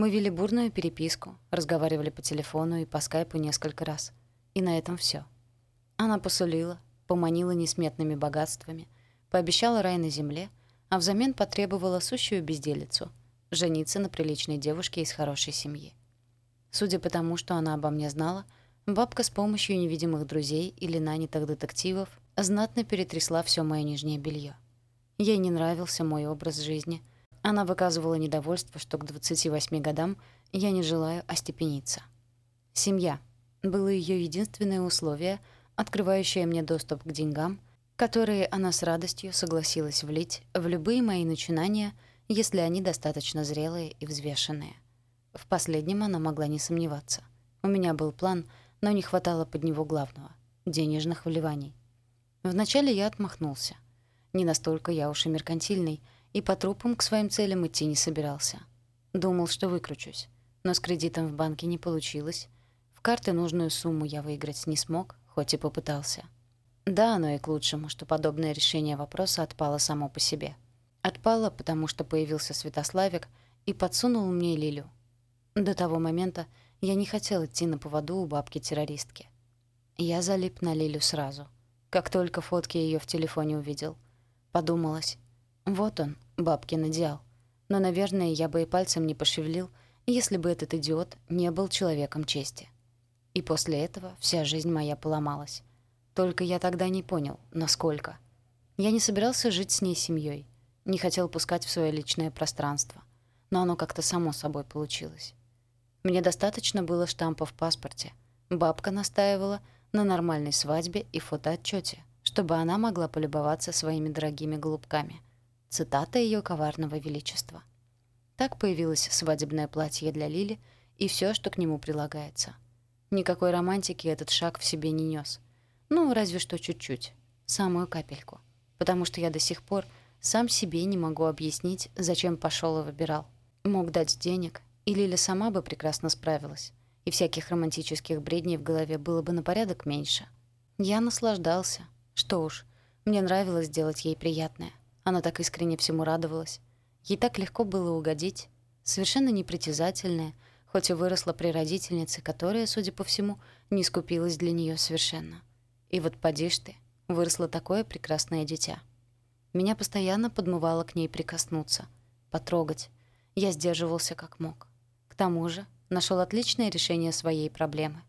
Мы вели бурную переписку, разговаривали по телефону и по скайпу несколько раз. И на этом все. Она посулила, поманила несметными богатствами, пообещала рай на земле, а взамен потребовала сущую безделицу — жениться на приличной девушке из хорошей семьи. Судя по тому, что она обо мне знала, бабка с помощью невидимых друзей или нанятых детективов знатно перетрясла все мое нижнее белье. Ей не нравился мой образ жизни. Она выказывала недовольство, что к 28 годам я не желаю остепениться. Семья было ее единственное условие, открывающее мне доступ к деньгам, которые она с радостью согласилась влить в любые мои начинания, если они достаточно зрелые и взвешенные. В последнем она могла не сомневаться. У меня был план, но не хватало под него главного — денежных вливаний. Вначале я отмахнулся. Не настолько я уж и меркантильный, и по трупам к своим целям идти не собирался. Думал, что выкручусь. Но с кредитом в банке не получилось. В карты нужную сумму я выиграть не смог, хоть и попытался. Да, оно и к лучшему, что подобное решение вопроса отпало само по себе. Отпало, потому что появился Святославик и подсунул мне Лилю. До того момента я не хотел идти на поводу у бабки-террористки. Я залип на Лилю сразу — как только фотки ее в телефоне увидел. Подумалось, вот он, бабкин идеал. Но, наверное, я бы и пальцем не пошевелил, если бы этот идиот не был человеком чести. И после этого вся жизнь моя поломалась. Только я тогда не понял, насколько. Я не собирался жить с ней семьей, не хотел пускать в свое личное пространство. Но оно как-то само собой получилось. Мне достаточно было штампа в паспорте. Бабка настаивала — на нормальной свадьбе и фотоотчете, чтобы она могла полюбоваться своими дорогими голубками. Цитата ее коварного величества. Так появилось свадебное платье для Лили и все, что к нему прилагается. Никакой романтики этот шаг в себе не нес. Ну, разве что чуть-чуть. Самую капельку. Потому что я до сих пор сам себе не могу объяснить, зачем пошел и выбирал. Мог дать денег, и Лиля сама бы прекрасно справилась и всяких романтических бредней в голове было бы на порядок меньше. Я наслаждался. Что уж, мне нравилось делать ей приятное. Она так искренне всему радовалась. Ей так легко было угодить. Совершенно непритязательная, хоть и выросла при родительнице, которая, судя по всему, не скупилась для нее совершенно. И вот поди ты, выросло такое прекрасное дитя. Меня постоянно подмывало к ней прикоснуться, потрогать. Я сдерживался как мог. К тому же нашел отличное решение своей проблемы.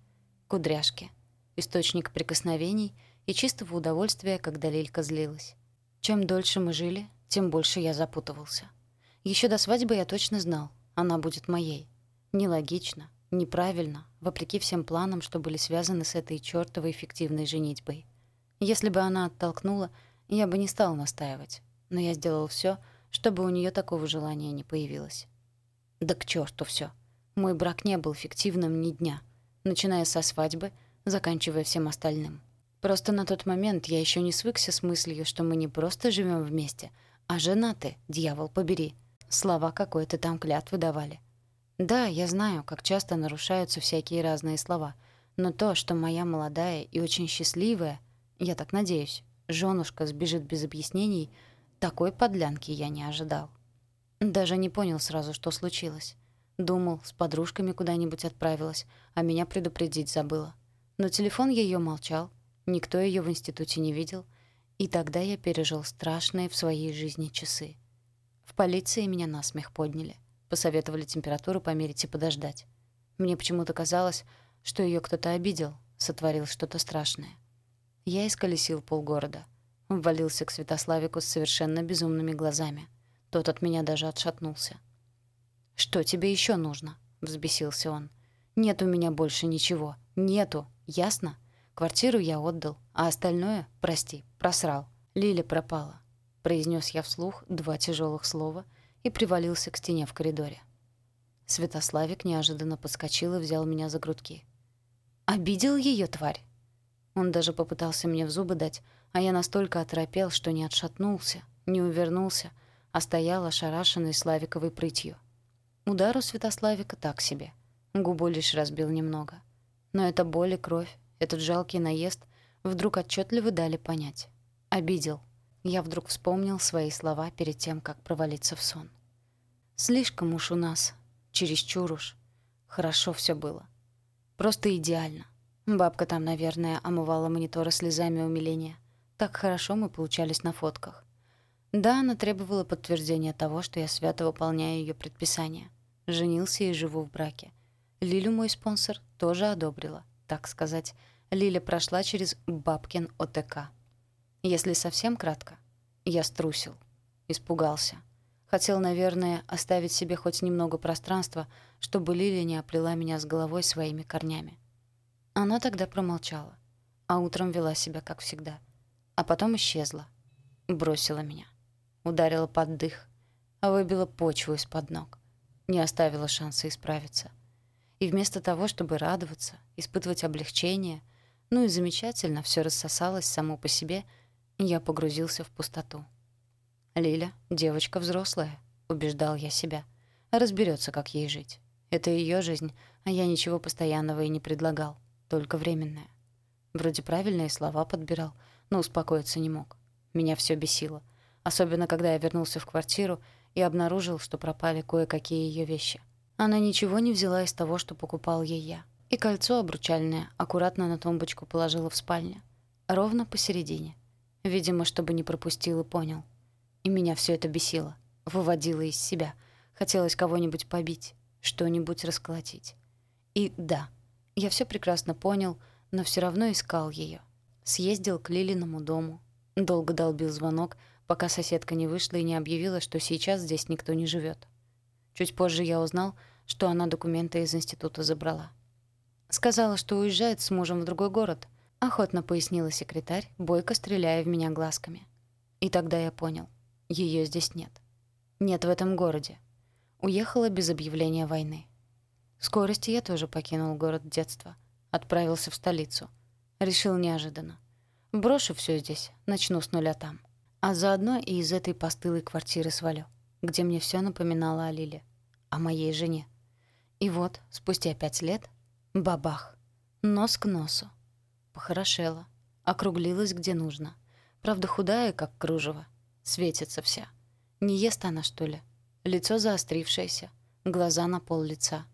Кудряшки. Источник прикосновений и чистого удовольствия, когда Лилька злилась. Чем дольше мы жили, тем больше я запутывался. Еще до свадьбы я точно знал, она будет моей. Нелогично, неправильно, вопреки всем планам, что были связаны с этой чёртовой фиктивной женитьбой. Если бы она оттолкнула, я бы не стал настаивать. Но я сделал все, чтобы у нее такого желания не появилось. Да к черту все. Мой брак не был фиктивным ни дня, начиная со свадьбы, заканчивая всем остальным. Просто на тот момент я еще не свыкся с мыслью, что мы не просто живем вместе, а женаты, дьявол побери. Слова какой-то там клятвы давали. Да, я знаю, как часто нарушаются всякие разные слова, но то, что моя молодая и очень счастливая, я так надеюсь, женушка сбежит без объяснений, такой подлянки я не ожидал. Даже не понял сразу, что случилось. Думал, с подружками куда-нибудь отправилась, а меня предупредить забыла. Но телефон ее молчал, никто ее в институте не видел, и тогда я пережил страшные в своей жизни часы. В полиции меня насмех подняли, посоветовали температуру померить и подождать. Мне почему-то казалось, что ее кто-то обидел, сотворил что-то страшное. Я исколесил полгорода, ввалился к Святославику с совершенно безумными глазами. Тот от меня даже отшатнулся. «Что тебе еще нужно?» — взбесился он. «Нет у меня больше ничего. Нету. Ясно? Квартиру я отдал, а остальное, прости, просрал. Лиля пропала», — произнес я вслух два тяжелых слова и привалился к стене в коридоре. Святославик неожиданно подскочил и взял меня за грудки. «Обидел ее, тварь?» Он даже попытался мне в зубы дать, а я настолько оторопел, что не отшатнулся, не увернулся, а стоял ошарашенный Славиковой прытью. Удар у Святославика так себе. Губу лишь разбил немного. Но эта боль и кровь, этот жалкий наезд вдруг отчетливо дали понять. Обидел. Я вдруг вспомнил свои слова перед тем, как провалиться в сон. Слишком уж у нас чересчур уж. Хорошо все было. Просто идеально. Бабка там, наверное, омывала мониторы слезами умиления. Так хорошо мы получались на фотках. Да, она требовала подтверждения того, что я свято выполняю ее предписания. Женился и живу в браке. Лилю мой спонсор тоже одобрила, так сказать. Лиля прошла через бабкин ОТК. Если совсем кратко, я струсил, испугался. Хотел, наверное, оставить себе хоть немного пространства, чтобы Лиля не оплела меня с головой своими корнями. Она тогда промолчала, а утром вела себя как всегда. А потом исчезла, бросила меня, ударила под дых, выбила почву из-под ног, не оставила шанса исправиться. И вместо того, чтобы радоваться, испытывать облегчение, ну и замечательно, все рассосалось само по себе, я погрузился в пустоту. Лиля — девочка взрослая, убеждал я себя. Разберется, как ей жить. Это ее жизнь, а я ничего постоянного и не предлагал, только временное. Вроде правильные слова подбирал, но успокоиться не мог. Меня все бесило. Особенно, когда я вернулся в квартиру и обнаружил, что пропали кое-какие ее вещи. Она ничего не взяла из того, что покупал ей я. И кольцо обручальное аккуратно на тумбочку положила в спальне. Ровно посередине. Видимо, чтобы не пропустил и понял. И меня все это бесило. Выводило из себя. Хотелось кого-нибудь побить, что-нибудь расколотить. И да, я все прекрасно понял, но все равно искал ее. Съездил к Лилиному дому. Долго долбил звонок, пока соседка не вышла и не объявила, что сейчас здесь никто не живет. Чуть позже я узнал, что она документы из института забрала. Сказала, что уезжает с мужем в другой город, охотно пояснила секретарь, бойко стреляя в меня глазками. И тогда я понял, ее здесь нет. Нет в этом городе. Уехала без объявления войны. В скорости я тоже покинул город детства, отправился в столицу. Решил неожиданно. Брошу все здесь, начну с нуля там. А заодно и из этой постылой квартиры свалю, где мне все напоминало о Лиле, о моей жене. И вот, спустя пять лет, бабах, нос к носу. Похорошела, округлилась где нужно. Правда, худая, как кружево, светится вся. Не ест она, что ли? Лицо заострившееся, глаза на пол лица.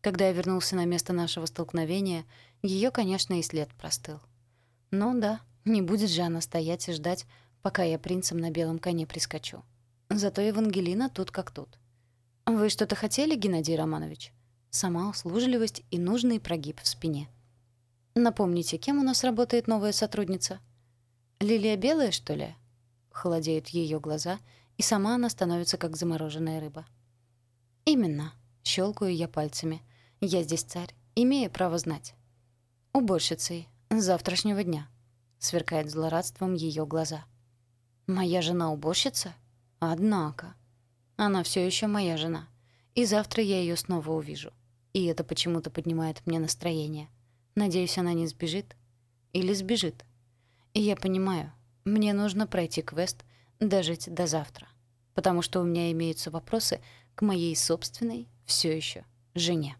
Когда я вернулся на место нашего столкновения, ее, конечно, и след простыл. Ну да, не будет же она стоять и ждать, пока я принцем на белом коне прискочу. Зато Евангелина тут как тут. «Вы что-то хотели, Геннадий Романович?» Сама услужливость и нужный прогиб в спине. «Напомните, кем у нас работает новая сотрудница?» «Лилия Белая, что ли?» Холодеют ее глаза, и сама она становится как замороженная рыба. «Именно», — щелкаю я пальцами. «Я здесь царь, имею право знать». «Уборщицей. Завтрашнего дня», — сверкает злорадством ее глаза. «Моя жена уборщица? Однако. Она все еще моя жена. И завтра я ее снова увижу. И это почему-то поднимает мне настроение. Надеюсь, она не сбежит. Или сбежит. И я понимаю, мне нужно пройти квест, дожить до завтра. Потому что у меня имеются вопросы к моей собственной, все еще, жене.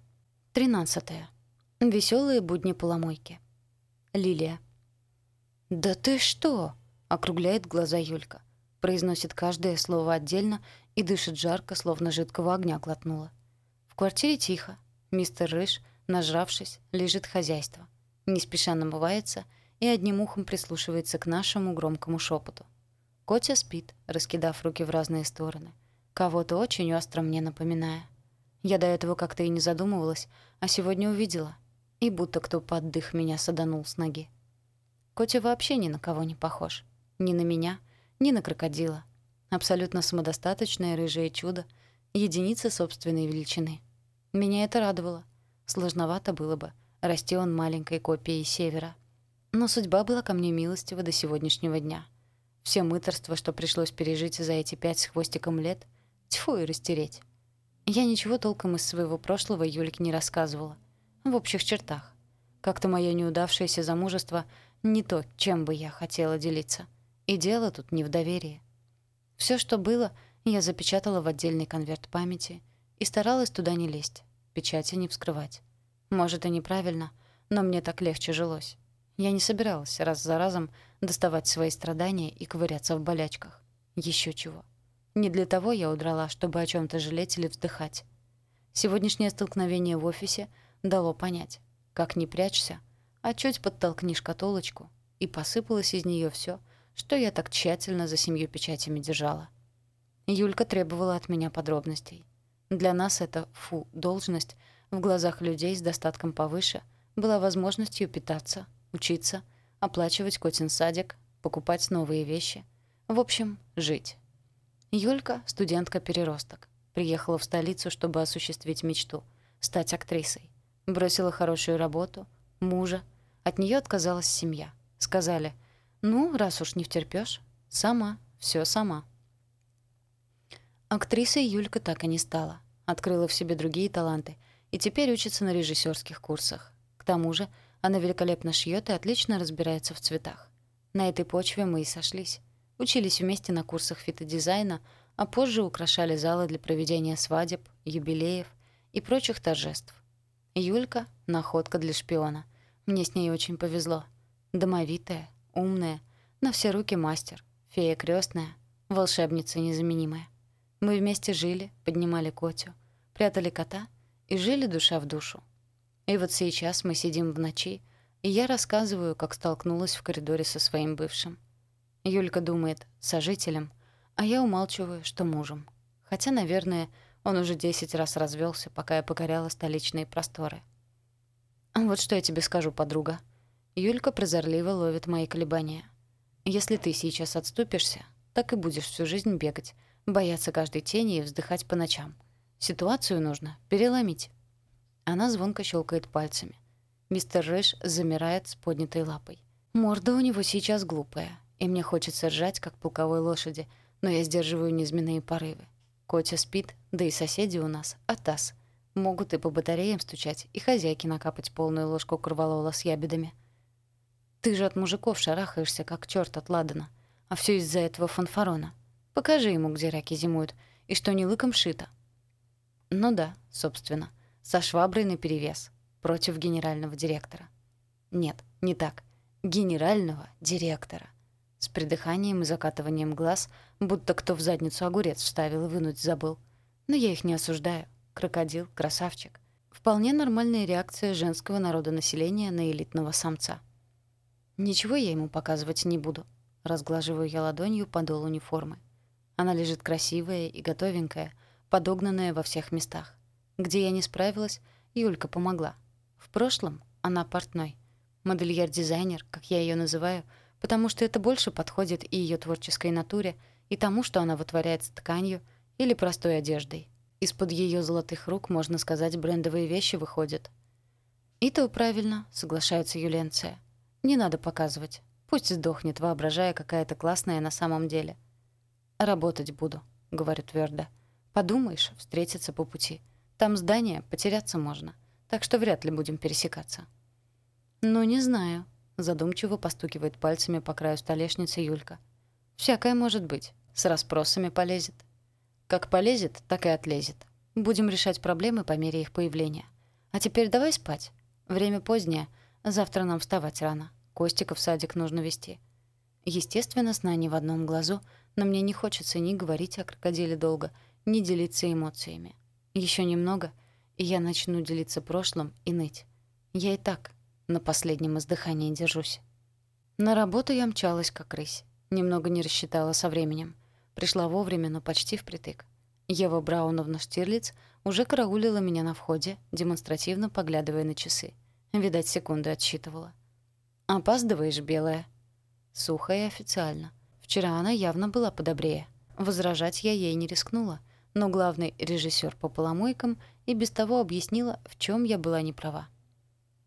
Тринадцатое. Веселые будни поломойки. Лилия. «Да ты что?» — округляет глаза Юлька. Произносит каждое слово отдельно и дышит жарко, словно жидкого огня глотнула. В квартире тихо. Мистер Рыж, нажравшись, лежит хозяйство. Не спеша намывается и одним ухом прислушивается к нашему громкому шепоту. Котя спит, раскидав руки в разные стороны. Кого-то очень остро мне напоминая. Я до этого как-то и не задумывалась, а сегодня увидела. И будто кто под дых меня саданул с ноги. Котя вообще ни на кого не похож. Ни на меня, ни на крокодила. Абсолютно самодостаточное рыжее чудо, единица собственной величины. Меня это радовало. Сложновато было бы, расти он маленькой копией Севера. Но судьба была ко мне милостива до сегодняшнего дня. Все мыторства, что пришлось пережить за эти пять с хвостиком лет, тьфу и растереть. Я ничего толком из своего прошлого Юльке не рассказывала. В общих чертах. Как-то мое неудавшееся замужество не то, чем бы я хотела делиться. И дело тут не в доверии. Все, что было, я запечатала в отдельный конверт памяти и старалась туда не лезть, печати не вскрывать. Может, и неправильно, но мне так легче жилось. Я не собиралась раз за разом доставать свои страдания и ковыряться в болячках. Еще чего. Не для того я удрала, чтобы о чем то жалеть или вздыхать. Сегодняшнее столкновение в офисе дало понять, как не прячься, а чуть подтолкни шкатулочку, и посыпалось из нее все, что я так тщательно за семью печатями держала. Юлька требовала от меня подробностей. Для нас эта, фу, должность в глазах людей с достатком повыше была возможностью питаться, учиться, оплачивать котин садик, покупать новые вещи. В общем, жить. Юлька — студентка-переросток. Приехала в столицу, чтобы осуществить мечту — стать актрисой. Бросила хорошую работу, мужа. От нее отказалась семья. Сказали, ну, раз уж не втерпёшь, сама, все сама. Актрисой Юлька так и не стала. Открыла в себе другие таланты и теперь учится на режиссерских курсах. К тому же она великолепно шьет и отлично разбирается в цветах. На этой почве мы и сошлись. Учились вместе на курсах фитодизайна, а позже украшали залы для проведения свадеб, юбилеев и прочих торжеств. Юлька — находка для шпиона. Мне с ней очень повезло. Домовитая, умная, на все руки мастер, фея крестная, волшебница незаменимая. Мы вместе жили, поднимали Котю, прятали кота и жили душа в душу. И вот сейчас мы сидим в ночи, и я рассказываю, как столкнулась в коридоре со своим бывшим. Юлька думает, сожителем, а я умалчиваю, что мужем. Хотя, наверное, он уже десять раз развелся, пока я покоряла столичные просторы. «Вот что я тебе скажу, подруга». Юлька прозорливо ловит мои колебания. «Если ты сейчас отступишься, так и будешь всю жизнь бегать, бояться каждой тени и вздыхать по ночам. Ситуацию нужно переломить». Она звонко щелкает пальцами. Мистер Рэш замирает с поднятой лапой. Морда у него сейчас глупая, и мне хочется ржать, как полковой лошади, но я сдерживаю низменные порывы. Котя спит, да и соседи у нас — атас. Могут и по батареям стучать, и хозяйке накапать полную ложку корвалола с ябедами. Ты же от мужиков шарахаешься, как черт от ладана. А все из-за этого фанфарона. Покажи ему, где раки зимуют, и что не лыком шито. Ну да, собственно, со шваброй наперевес, против генерального директора. Нет, не так. Генерального директора. С придыханием и закатыванием глаз, будто кто в задницу огурец вставил и вынуть забыл. Но я их не осуждаю. Крокодил, красавчик. Вполне нормальная реакция женского народонаселения на элитного самца. Ничего я ему показывать не буду. Разглаживаю я ладонью подол униформы. Она лежит красивая и готовенькая, подогнанная во всех местах. Где я не справилась, Юлька помогла. В прошлом она портной. Модельер-дизайнер, как я ее называю, потому что это больше подходит и ее творческой натуре, и тому, что она вытворяет с тканью или простой одеждой. Из-под ее золотых рук, можно сказать, брендовые вещи выходят. «И то правильно», — соглашается Юленция. Не надо показывать. Пусть сдохнет, воображая, какая то классная на самом деле. «Работать буду», — говорю твердо. «Подумаешь, встретиться по пути. Там здание, потеряться можно. Так что вряд ли будем пересекаться». «Ну, не знаю», — задумчиво постукивает пальцами по краю столешницы Юлька. «Всякое может быть. С расспросами полезет». «Как полезет, так и отлезет. Будем решать проблемы по мере их появления. А теперь давай спать. Время позднее, Завтра нам вставать рано. Костика в садик нужно вести. Естественно, сна не в одном глазу, но мне не хочется ни говорить о крокодиле долго, ни делиться эмоциями. Еще немного, и я начну делиться прошлым и ныть. Я и так на последнем издыхании держусь. На работу я мчалась, как рысь. Немного не рассчитала со временем. Пришла вовремя, но почти впритык. Ева Брауновна Штирлиц уже караулила меня на входе, демонстративно поглядывая на часы. Видать, секунды отсчитывала. «Опаздываешь, белая?» Сухо и официально. Вчера она явно была подобрее. Возражать я ей не рискнула, но главный режиссер по поломойкам и без того объяснила, в чем я была не права.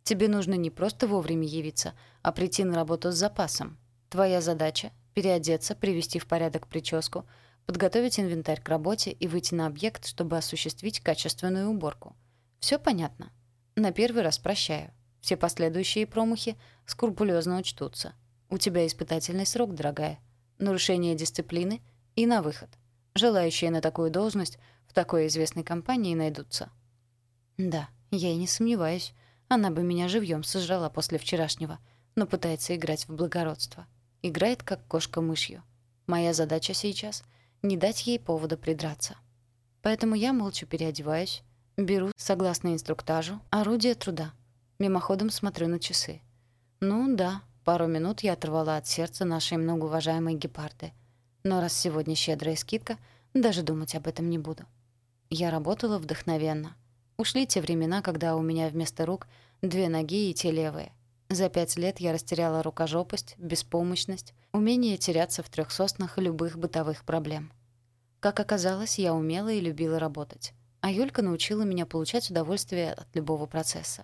«Тебе нужно не просто вовремя явиться, а прийти на работу с запасом. Твоя задача — переодеться, привести в порядок прическу, подготовить инвентарь к работе и выйти на объект, чтобы осуществить качественную уборку. Все понятно?» На первый раз прощаю. Все последующие промахи скрупулезно учтутся. У тебя испытательный срок, дорогая. Нарушение дисциплины и на выход. Желающие на такую должность в такой известной компании найдутся. Да, я и не сомневаюсь. Она бы меня живьем сожрала после вчерашнего, но пытается играть в благородство. Играет, как кошка мышью. Моя задача сейчас — не дать ей повода придраться. Поэтому я молча переодеваюсь, Беру, согласно инструктажу, орудие труда. Мимоходом смотрю на часы. Ну да, пару минут я оторвала от сердца нашей многоуважаемой гепарды. Но раз сегодня щедрая скидка, даже думать об этом не буду. Я работала вдохновенно. Ушли те времена, когда у меня вместо рук две ноги и те левые. За пять лет я растеряла рукожопость, беспомощность, умение теряться в трех соснах любых бытовых проблем. Как оказалось, я умела и любила работать. А Юлька научила меня получать удовольствие от любого процесса.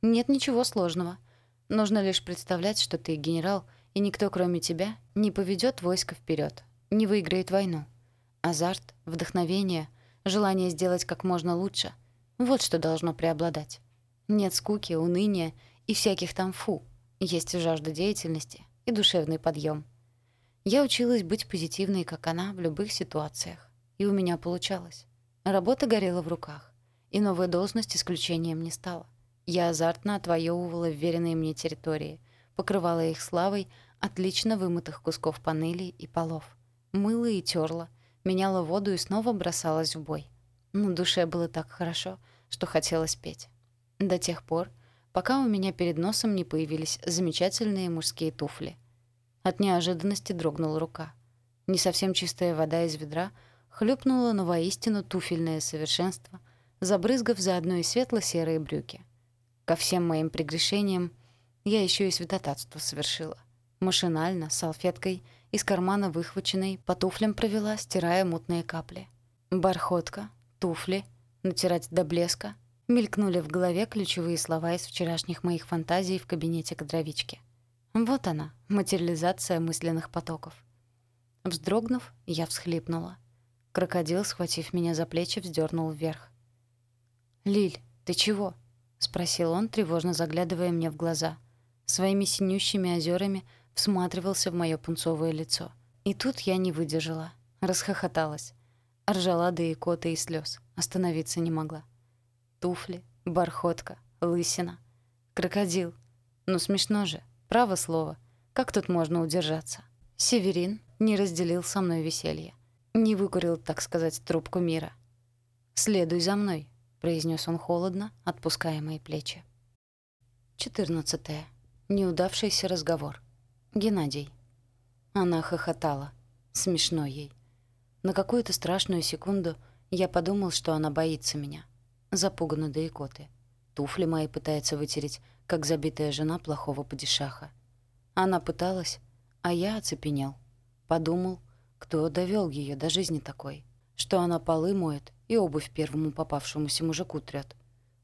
Нет ничего сложного. Нужно лишь представлять, что ты генерал, и никто, кроме тебя, не поведет войско вперед, не выиграет войну. Азарт, вдохновение, желание сделать как можно лучше — вот что должно преобладать. Нет скуки, уныния и всяких там фу. Есть жажда деятельности и душевный подъем. Я училась быть позитивной, как она, в любых ситуациях. И у меня получалось. Работа горела в руках. И новая должность исключением не стала. Я азартно отвоевывала вверенные мне территории, покрывала их славой отлично вымытых кусков панелей и полов. Мыла и терла, меняла воду и снова бросалась в бой. На душе было так хорошо, что хотелось петь. До тех пор, пока у меня перед носом не появились замечательные мужские туфли. От неожиданности дрогнула рука. Не совсем чистая вода из ведра хлюпнула на воистину туфельное совершенство, забрызгав заодно и светло-серые брюки. Ко всем моим прегрешениям я еще и святотатство совершила. Машинально, салфеткой, из кармана выхваченной, по туфлям провела, стирая мутные капли. Бархотка, туфли, натирать до блеска — Мелькнули в голове ключевые слова из вчерашних моих фантазий в кабинете кадровички. Вот она, материализация мысленных потоков. Вздрогнув, я всхлипнула. Крокодил, схватив меня за плечи, вздернул вверх. «Лиль, ты чего?» — спросил он, тревожно заглядывая мне в глаза. Своими синющими озерами всматривался в мое пунцовое лицо. И тут я не выдержала. Расхохоталась. Ржала до икоты и слез. Остановиться не могла. Туфли, бархотка, лысина. Крокодил. Ну смешно же, право слово. Как тут можно удержаться? Северин не разделил со мной веселье. Не выкурил, так сказать, трубку мира. «Следуй за мной», — произнес он холодно, отпуская мои плечи. 14. Неудавшийся разговор. Геннадий. Она хохотала. Смешно ей. На какую-то страшную секунду я подумал, что она боится меня запугана до икоты. Туфли мои пытается вытереть, как забитая жена плохого падишаха. Она пыталась, а я оцепенел. Подумал, кто довел ее до жизни такой, что она полы моет и обувь первому попавшемуся мужику трёт.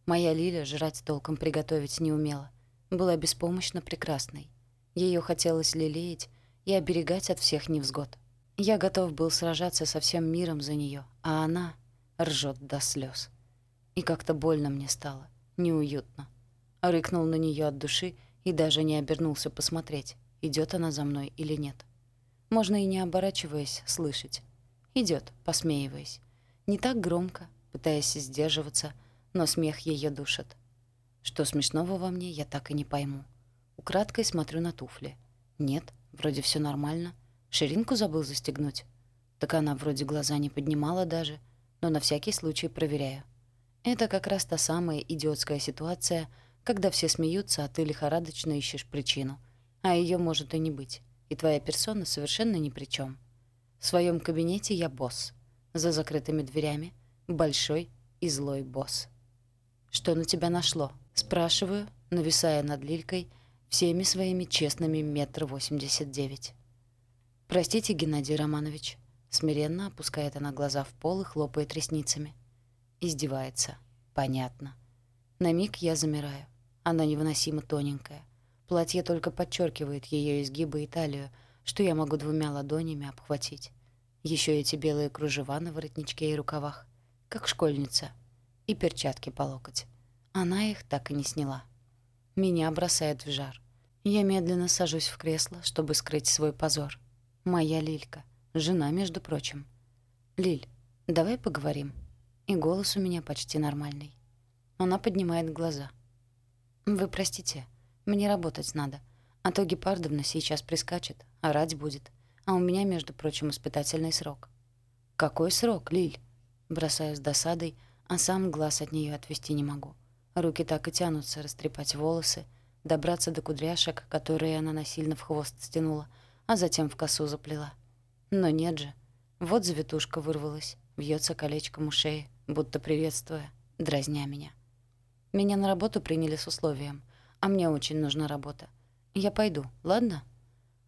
Моя Лиля жрать толком приготовить не умела, была беспомощно прекрасной. Ее хотелось лелеять и оберегать от всех невзгод. Я готов был сражаться со всем миром за нее, а она ржет до слез. И как-то больно мне стало, неуютно. Рыкнул на нее от души и даже не обернулся посмотреть, идет она за мной или нет. Можно и не оборачиваясь слышать. Идет, посмеиваясь. Не так громко, пытаясь сдерживаться, но смех ее душит. Что смешного во мне, я так и не пойму. Украдкой смотрю на туфли. Нет, вроде все нормально. Ширинку забыл застегнуть. Так она вроде глаза не поднимала даже, но на всякий случай проверяю. Это как раз та самая идиотская ситуация, когда все смеются, а ты лихорадочно ищешь причину. А ее может и не быть. И твоя персона совершенно ни при чем. В своем кабинете я босс. За закрытыми дверями большой и злой босс. «Что на тебя нашло?» Спрашиваю, нависая над Лилькой всеми своими честными метр восемьдесят девять. «Простите, Геннадий Романович», — смиренно опускает она глаза в пол и хлопает ресницами. Издевается. Понятно. На миг я замираю. Она невыносимо тоненькая. Платье только подчеркивает ее изгибы и талию, что я могу двумя ладонями обхватить. Еще эти белые кружева на воротничке и рукавах, как школьница. И перчатки по локоть. Она их так и не сняла. Меня бросает в жар. Я медленно сажусь в кресло, чтобы скрыть свой позор. Моя Лилька. Жена, между прочим. «Лиль, давай поговорим». И голос у меня почти нормальный. Она поднимает глаза. «Вы простите, мне работать надо. А то Гепардовна сейчас прискачет, орать будет. А у меня, между прочим, испытательный срок». «Какой срок, Лиль?» Бросаю с досадой, а сам глаз от нее отвести не могу. Руки так и тянутся растрепать волосы, добраться до кудряшек, которые она насильно в хвост стянула, а затем в косу заплела. Но нет же. Вот завитушка вырвалась, вьется колечком у шеи, будто приветствуя, дразня меня. Меня на работу приняли с условием, а мне очень нужна работа. Я пойду, ладно?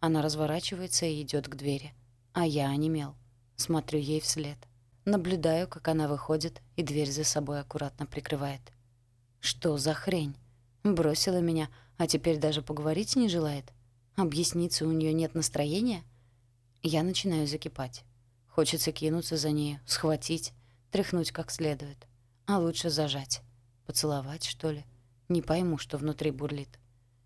Она разворачивается и идет к двери. А я онемел. Смотрю ей вслед. Наблюдаю, как она выходит и дверь за собой аккуратно прикрывает. Что за хрень? Бросила меня, а теперь даже поговорить не желает. Объясниться у нее нет настроения? Я начинаю закипать. Хочется кинуться за нею, схватить, тряхнуть как следует. А лучше зажать. Поцеловать, что ли? Не пойму, что внутри бурлит.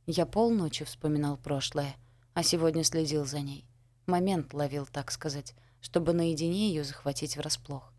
Я полночи вспоминал прошлое, а сегодня следил за ней. Момент ловил, так сказать, чтобы наедине ее захватить врасплох.